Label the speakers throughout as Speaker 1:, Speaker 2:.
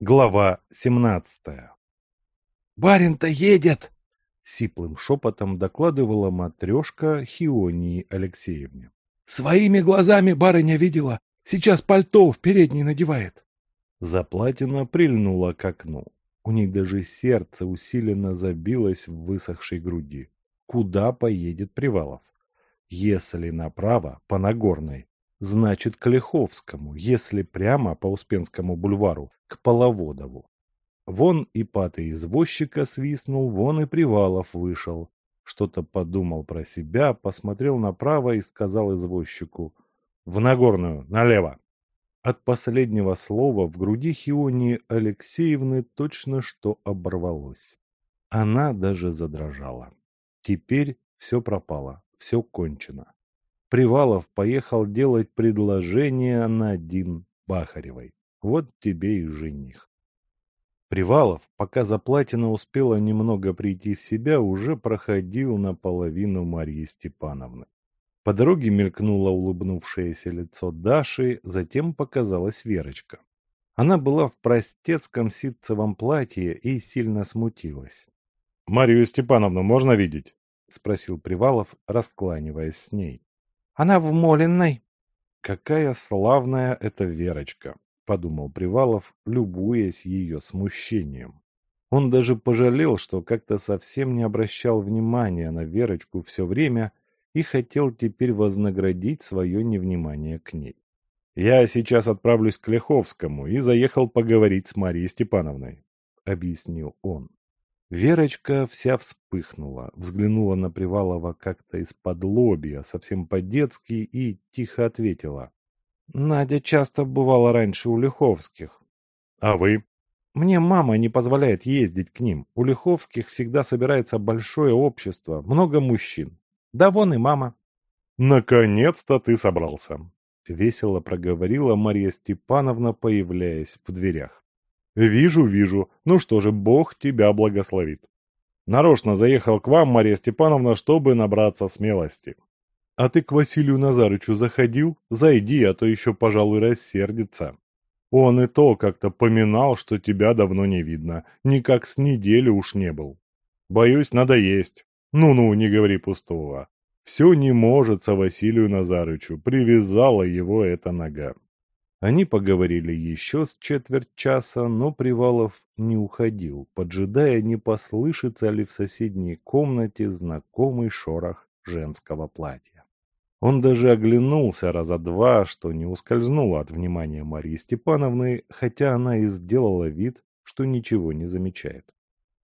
Speaker 1: Глава семнадцатая
Speaker 2: «Барин-то едет!»
Speaker 1: — сиплым шепотом докладывала матрешка Хионии Алексеевне.
Speaker 2: «Своими глазами барыня видела. Сейчас пальто в передней надевает».
Speaker 1: Заплатина прильнула к окну. У них даже сердце усиленно забилось в высохшей груди. Куда поедет Привалов? Если направо, по Нагорной, значит к Лиховскому, если прямо по Успенскому бульвару, к Половодову. Вон и патый извозчика свистнул, вон и Привалов вышел. Что-то подумал про себя, посмотрел направо и сказал извозчику «В Нагорную, налево!» От последнего слова в груди Хионии Алексеевны точно что оборвалось. Она даже задрожала. Теперь все пропало, все кончено. Привалов поехал делать предложение на один Бахаревой. Вот тебе и жених. Привалов, пока Заплатина успела немного прийти в себя, уже проходил наполовину Марьи Степановны. По дороге мелькнуло улыбнувшееся лицо Даши, затем показалась Верочка. Она была в простецком ситцевом платье и сильно смутилась. — Марию Степановну можно видеть? — спросил Привалов, раскланиваясь с ней.
Speaker 2: — Она в Молиной.
Speaker 1: — Какая славная эта Верочка! — подумал Привалов, любуясь ее смущением. Он даже пожалел, что как-то совсем не обращал внимания на Верочку все время — и хотел теперь вознаградить свое невнимание к ней. «Я сейчас отправлюсь к Леховскому и заехал поговорить с Марией Степановной», — объяснил он. Верочка вся вспыхнула, взглянула на Привалова как-то из-под лобья, совсем по-детски, и тихо ответила. «Надя часто бывала раньше у Лиховских». «А вы?» «Мне мама не позволяет ездить к ним. У Лиховских всегда собирается большое общество, много мужчин. Да вон и мама. Наконец-то ты собрался. Весело проговорила Марья Степановна, появляясь в дверях. Вижу, вижу. Ну что же, Бог тебя благословит. Нарочно заехал к вам, Марья Степановна, чтобы набраться смелости. А ты к Василию Назарычу заходил? Зайди, а то еще, пожалуй, рассердится. Он и то как-то поминал, что тебя давно не видно. Никак с недели уж не был. Боюсь, надо есть. Ну-ну, не говори пустого. Все не может Василию Назарычу, привязала его эта нога. Они поговорили еще с четверть часа, но Привалов не уходил, поджидая, не послышится ли в соседней комнате знакомый шорох женского платья. Он даже оглянулся раза два, что не ускользнуло от внимания Марии Степановны, хотя она и сделала вид, что ничего не замечает.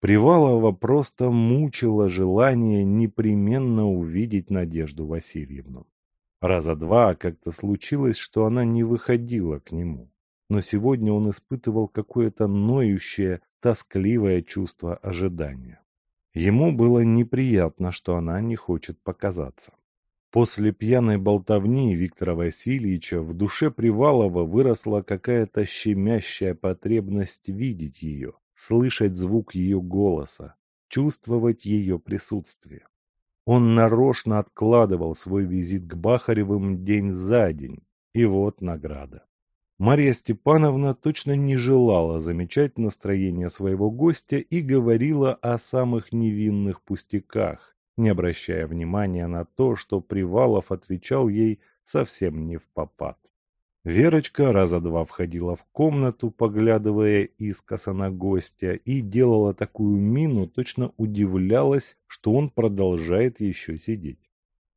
Speaker 1: Привалова просто мучило желание непременно увидеть Надежду Васильевну. Раза два как-то случилось, что она не выходила к нему. Но сегодня он испытывал какое-то ноющее, тоскливое чувство ожидания. Ему было неприятно, что она не хочет показаться. После пьяной болтовни Виктора Васильевича в душе Привалова выросла какая-то щемящая потребность видеть ее, слышать звук ее голоса, чувствовать ее присутствие. Он нарочно откладывал свой визит к Бахаревым день за день, и вот награда. Марья Степановна точно не желала замечать настроение своего гостя и говорила о самых невинных пустяках, не обращая внимания на то, что Привалов отвечал ей совсем не в попад. Верочка раза два входила в комнату, поглядывая искоса на гостя, и делала такую мину, точно удивлялась, что он продолжает еще сидеть.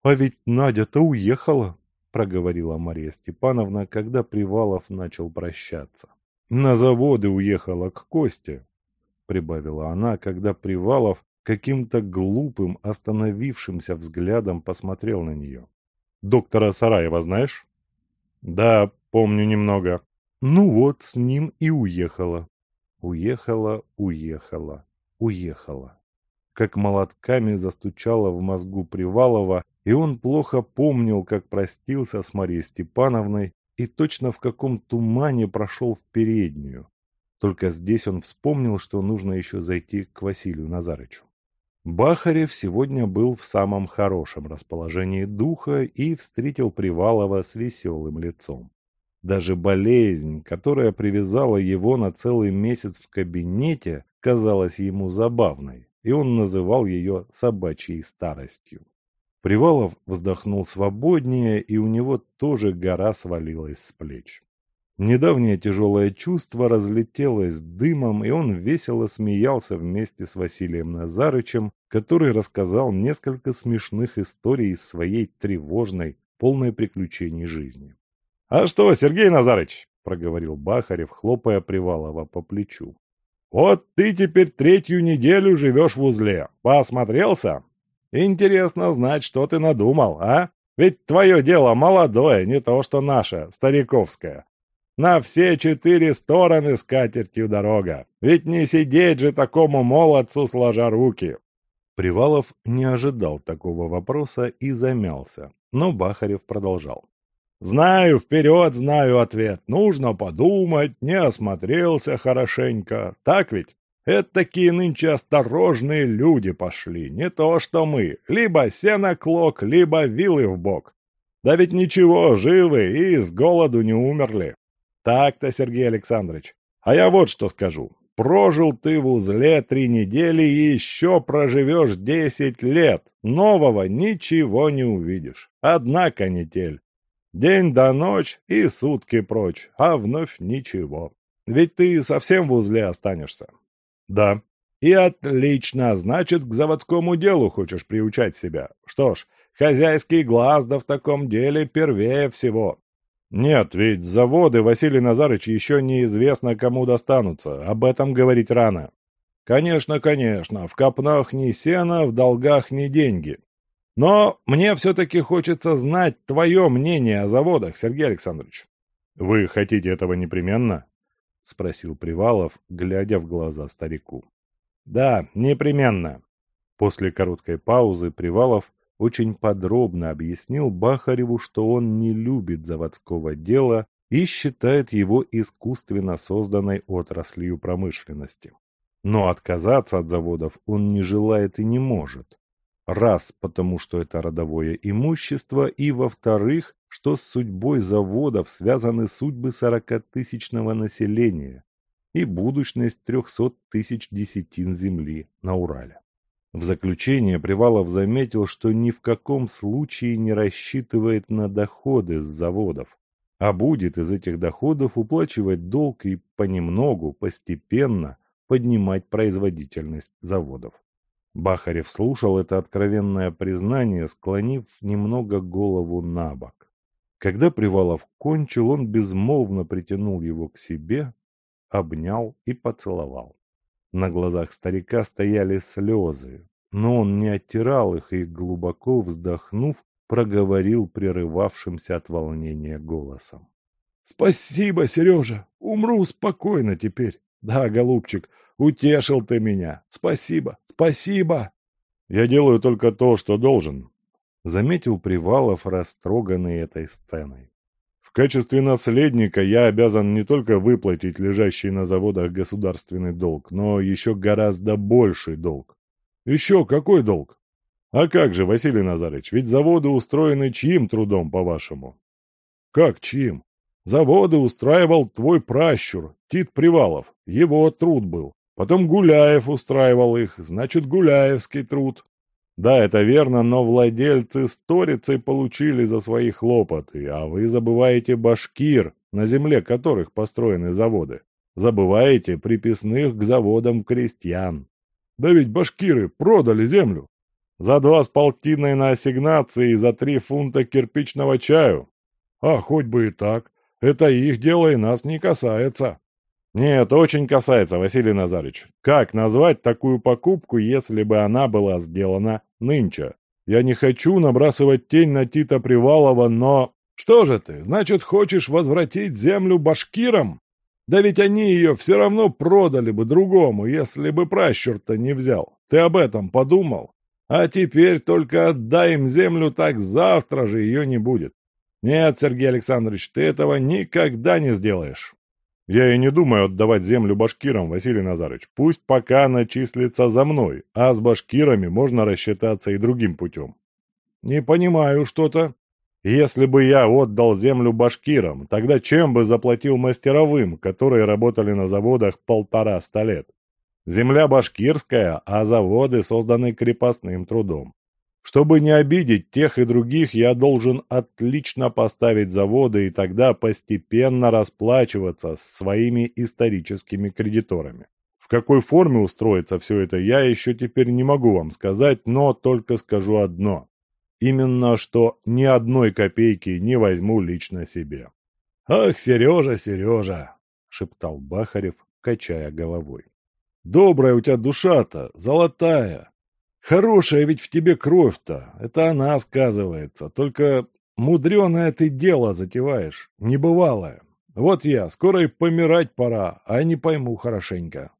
Speaker 1: «А ведь Надя-то уехала», — проговорила Мария Степановна, когда Привалов начал прощаться. «На заводы уехала к Косте», — прибавила она, когда Привалов каким-то глупым, остановившимся взглядом посмотрел на нее. «Доктора Сараева знаешь?» Да, помню немного. Ну вот, с ним и уехала. Уехала, уехала, уехала. Как молотками застучало в мозгу Привалова, и он плохо помнил, как простился с Марией Степановной и точно в каком тумане прошел в переднюю. Только здесь он вспомнил, что нужно еще зайти к Василию Назарычу. Бахарев сегодня был в самом хорошем расположении духа и встретил Привалова с веселым лицом. Даже болезнь, которая привязала его на целый месяц в кабинете, казалась ему забавной, и он называл ее собачьей старостью. Привалов вздохнул свободнее, и у него тоже гора свалилась с плеч. Недавнее тяжелое чувство разлетелось дымом, и он весело смеялся вместе с Василием Назарычем, который рассказал несколько смешных историй из своей тревожной, полной приключений жизни. «А что, Сергей Назарыч?» – проговорил Бахарев, хлопая Привалова по плечу. «Вот ты теперь третью неделю живешь в узле. Посмотрелся? Интересно знать, что ты надумал, а? Ведь твое дело молодое, не то что наше, стариковское. На все четыре стороны с катертью дорога. Ведь не сидеть же такому молодцу сложа руки. Привалов не ожидал такого вопроса и замялся, но Бахарев продолжал. «Знаю, вперед знаю ответ. Нужно подумать, не осмотрелся хорошенько. Так ведь? Это такие нынче осторожные люди пошли, не то что мы. Либо сено клок, либо вилы в бок. Да ведь ничего, живы и с голоду не умерли. Так-то, Сергей Александрович. А я вот что скажу. Прожил ты в узле три недели и еще проживешь десять лет. Нового ничего не увидишь. Одна канитель. День до ночь и сутки прочь, а вновь ничего. Ведь ты совсем в узле останешься. Да. И отлично, значит, к заводскому делу хочешь приучать себя. Что ж, хозяйский глаз да в таком деле первее всего. Нет, ведь заводы Василий Назарыч еще неизвестно кому достанутся, об этом говорить рано. Конечно, конечно, в копнах ни сена, в долгах ни деньги. Но мне все-таки хочется знать твое мнение о заводах, Сергей Александрович. Вы хотите этого непременно? Спросил Привалов, глядя в глаза старику. Да, непременно. После короткой паузы Привалов очень подробно объяснил Бахареву, что он не любит заводского дела и считает его искусственно созданной отраслью промышленности. Но отказаться от заводов он не желает и не может. Раз, потому что это родовое имущество, и во-вторых, что с судьбой заводов связаны судьбы сорокатысячного населения и будущность трехсот тысяч десятин земли на Урале. В заключение Привалов заметил, что ни в каком случае не рассчитывает на доходы с заводов, а будет из этих доходов уплачивать долг и понемногу, постепенно поднимать производительность заводов. Бахарев слушал это откровенное признание, склонив немного голову на бок. Когда Привалов кончил, он безмолвно притянул его к себе, обнял и поцеловал. На глазах старика стояли слезы, но он не оттирал их и, глубоко вздохнув, проговорил прерывавшимся от волнения голосом. — Спасибо, Сережа! Умру спокойно теперь. Да, голубчик, утешил ты меня. Спасибо, спасибо! Я делаю только то, что должен, — заметил Привалов, растроганный этой сценой. Качестве наследника я обязан не только выплатить лежащий на заводах государственный долг, но еще гораздо больший долг. Еще какой долг? А как же, Василий Назарович, ведь заводы устроены чьим трудом, по-вашему? Как чьим? Заводы устраивал твой пращур, Тит Привалов, его труд был. Потом Гуляев устраивал их, значит, Гуляевский труд. Да, это верно, но владельцы сторицей получили за свои хлопоты, а вы забываете башкир, на земле которых построены заводы. Забываете приписных к заводам крестьян. Да ведь башкиры продали землю. За два с полтиной на ассигнации и за три фунта кирпичного чаю. А хоть бы и так. Это их дело и нас не касается. Нет, очень касается, Василий Назарыч. Как назвать такую покупку, если бы она была сделана нынче? Я не хочу набрасывать тень на Тита Привалова, но... Что же ты, значит, хочешь возвратить землю башкирам? Да ведь они ее все равно продали бы другому, если бы пращур-то не взял. Ты об этом подумал? А теперь только отдай им землю, так завтра же ее не будет. Нет, Сергей Александрович, ты этого никогда не сделаешь. Я и не думаю отдавать землю башкирам, Василий Назарович. Пусть пока она числится за мной, а с башкирами можно рассчитаться и другим путем. Не понимаю что-то. Если бы я отдал землю башкирам, тогда чем бы заплатил мастеровым, которые работали на заводах полтора ста лет? Земля башкирская, а заводы созданы крепостным трудом. Чтобы не обидеть тех и других, я должен отлично поставить заводы и тогда постепенно расплачиваться с своими историческими кредиторами. В какой форме устроится все это, я еще теперь не могу вам сказать, но только скажу одно. Именно что ни одной копейки не возьму лично себе. «Ах, Сережа, Сережа!» — шептал Бахарев, качая головой. «Добрая у тебя душа-то, золотая. Хорошая ведь в тебе кровь-то, это она сказывается. Только мудреное ты дело затеваешь, небывалое. Вот я, скоро и помирать пора, а не пойму хорошенько».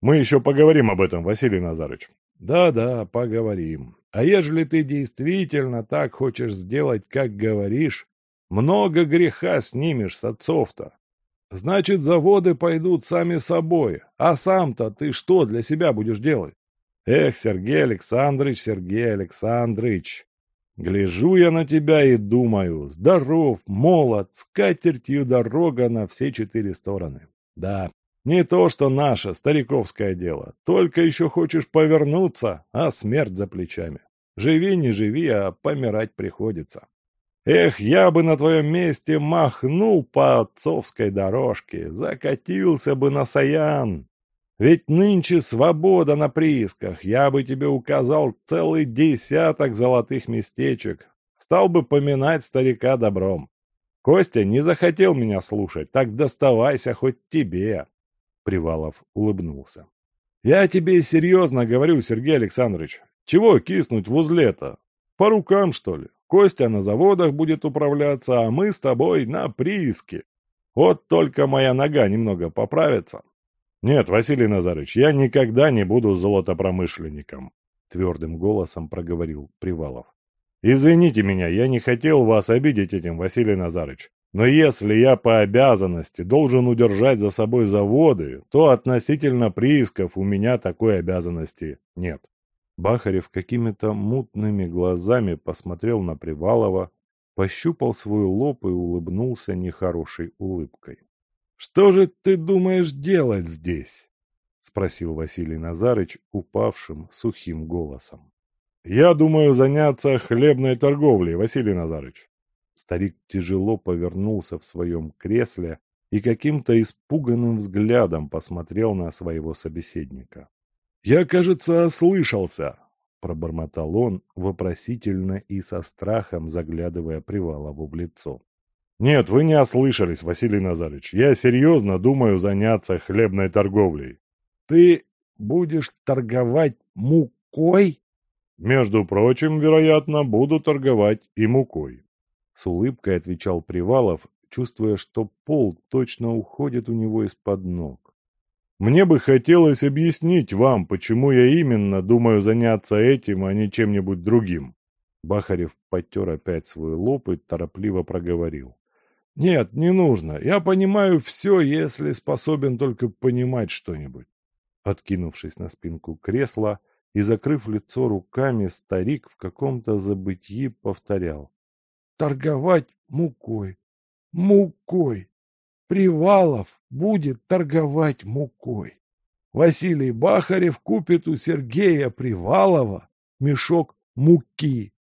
Speaker 1: «Мы еще поговорим об этом, Василий Назарыч». «Да-да, поговорим. А ежели ты действительно так хочешь сделать, как говоришь, много греха снимешь с отцов-то. Значит, заводы пойдут сами собой, а сам-то ты что для себя будешь делать? Эх, Сергей Александрович, Сергей Александрович, гляжу я на тебя и думаю, здоров, молод, с катертью дорога на все четыре стороны. Да, не то, что наше стариковское дело. Только еще хочешь повернуться, а смерть за плечами. Живи, не живи, а помирать приходится. Эх, я бы на твоем месте махнул по отцовской дорожке, закатился бы на Саян. Ведь нынче свобода на приисках, я бы тебе указал целый десяток золотых местечек. Стал бы поминать старика добром. Костя не захотел меня слушать, так доставайся хоть тебе. Привалов улыбнулся. «Я тебе серьезно говорю, Сергей Александрович. Чего киснуть в узле-то? По рукам, что ли? Костя на заводах будет управляться, а мы с тобой на прииске. Вот только моя нога немного поправится». «Нет, Василий Назарович, я никогда не буду золотопромышленником», твердым голосом проговорил Привалов. «Извините меня, я не хотел вас обидеть этим, Василий Назарович. Но если я по обязанности должен удержать за собой заводы, то относительно приисков у меня такой обязанности нет. Бахарев какими-то мутными глазами посмотрел на Привалова, пощупал свой лоб и улыбнулся нехорошей улыбкой. — Что же ты думаешь делать здесь? — спросил Василий Назарыч упавшим сухим голосом. — Я думаю заняться хлебной торговлей, Василий Назарыч. Старик тяжело повернулся в своем кресле и каким-то испуганным взглядом посмотрел на своего собеседника. «Я, кажется, ослышался», — пробормотал он, вопросительно и со страхом заглядывая Привалову в лицо. «Нет, вы не ослышались, Василий Назарович. Я серьезно думаю заняться хлебной торговлей». «Ты будешь торговать мукой?» «Между прочим, вероятно, буду торговать и мукой. С улыбкой отвечал Привалов, чувствуя, что пол точно уходит у него из-под ног. «Мне бы хотелось объяснить вам, почему я именно думаю заняться этим, а не чем-нибудь другим». Бахарев потер опять свой лоб и торопливо проговорил. «Нет, не нужно. Я понимаю все, если способен только понимать что-нибудь». Откинувшись на спинку кресла и закрыв лицо руками, старик в каком-то забытии повторял торговать мукой. Мукой. Привалов будет торговать мукой. Василий Бахарев купит у Сергея Привалова мешок муки.